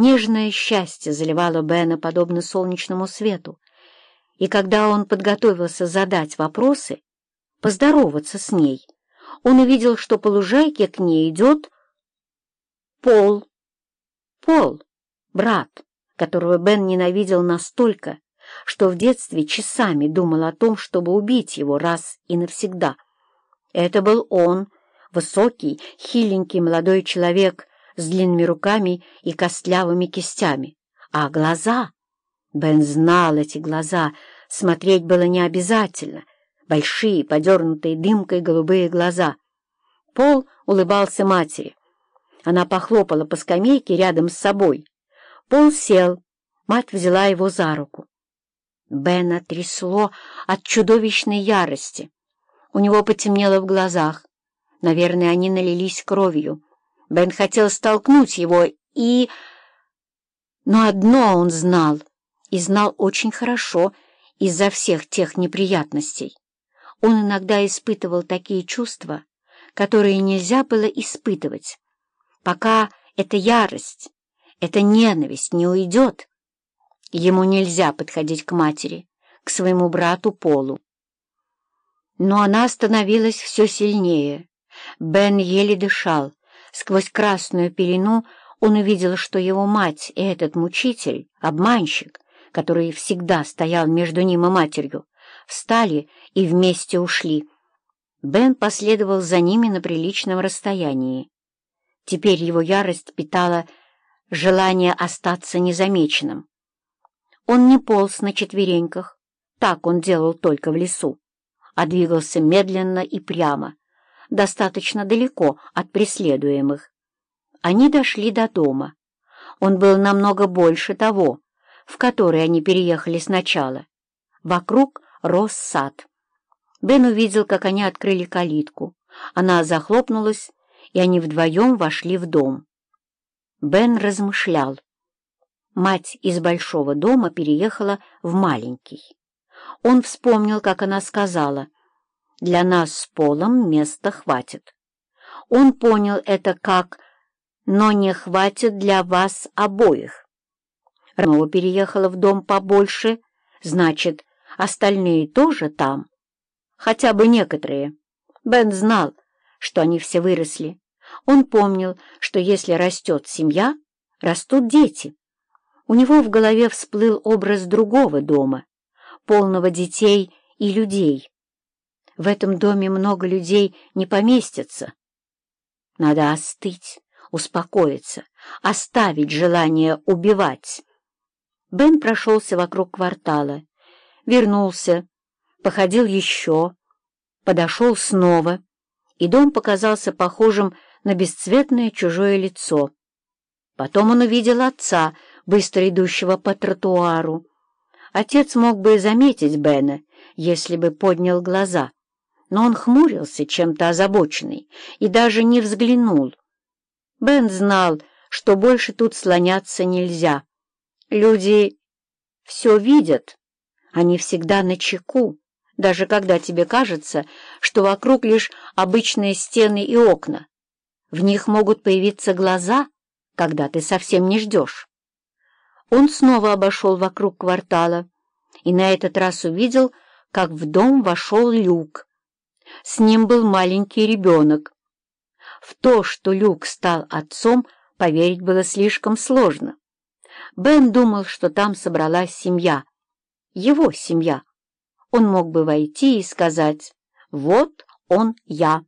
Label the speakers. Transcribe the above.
Speaker 1: Нежное счастье заливало Бена подобно солнечному свету, и когда он подготовился задать вопросы, поздороваться с ней, он увидел, что по лужайке к ней идет Пол. Пол, брат, которого Бен ненавидел настолько, что в детстве часами думал о том, чтобы убить его раз и навсегда. Это был он, высокий, хиленький молодой человек с длинными руками и костлявыми кистями. А глаза... Бен знал эти глаза, смотреть было не обязательно. Большие, подернутые дымкой голубые глаза. Пол улыбался матери. Она похлопала по скамейке рядом с собой. Пол сел, мать взяла его за руку. Бена трясло от чудовищной ярости. У него потемнело в глазах. Наверное, они налились кровью. Бен хотел столкнуть его и... Но одно он знал, и знал очень хорошо из-за всех тех неприятностей. Он иногда испытывал такие чувства, которые нельзя было испытывать, пока эта ярость, эта ненависть не уйдет. Ему нельзя подходить к матери, к своему брату Полу. Но она становилась все сильнее. Бен еле дышал. Сквозь красную пелену он увидел, что его мать и этот мучитель, обманщик, который всегда стоял между ним и матерью, встали и вместе ушли. Бен последовал за ними на приличном расстоянии. Теперь его ярость питала желание остаться незамеченным. Он не полз на четвереньках, так он делал только в лесу, а двигался медленно и прямо, достаточно далеко от преследуемых. Они дошли до дома. Он был намного больше того, в который они переехали сначала. Вокруг рос сад. Бен увидел, как они открыли калитку. Она захлопнулась, и они вдвоем вошли в дом. Бен размышлял. Мать из большого дома переехала в маленький. Он вспомнил, как она сказала, «Для нас с Полом места хватит». Он понял это как «но не хватит для вас обоих». Снова переехала в дом побольше, значит, остальные тоже там. Хотя бы некоторые. Бен знал, что они все выросли. Он помнил, что если растет семья, растут дети. У него в голове всплыл образ другого дома, полного детей и людей. В этом доме много людей не поместится. Надо остыть, успокоиться, оставить желание убивать. Бен прошелся вокруг квартала, вернулся, походил еще, подошел снова, и дом показался похожим на бесцветное чужое лицо. Потом он увидел отца, быстро идущего по тротуару. Отец мог бы заметить Бена, если бы поднял глаза, но он хмурился, чем-то озабоченный, и даже не взглянул. Бен знал, что больше тут слоняться нельзя. Люди все видят, они всегда на чеку, даже когда тебе кажется, что вокруг лишь обычные стены и окна. В них могут появиться глаза, когда ты совсем не ждешь. Он снова обошел вокруг квартала и на этот раз увидел, как в дом вошел Люк. С ним был маленький ребенок. В то, что Люк стал отцом, поверить было слишком сложно. Бен думал, что там собралась семья. Его семья. Он мог бы войти и сказать «Вот он я».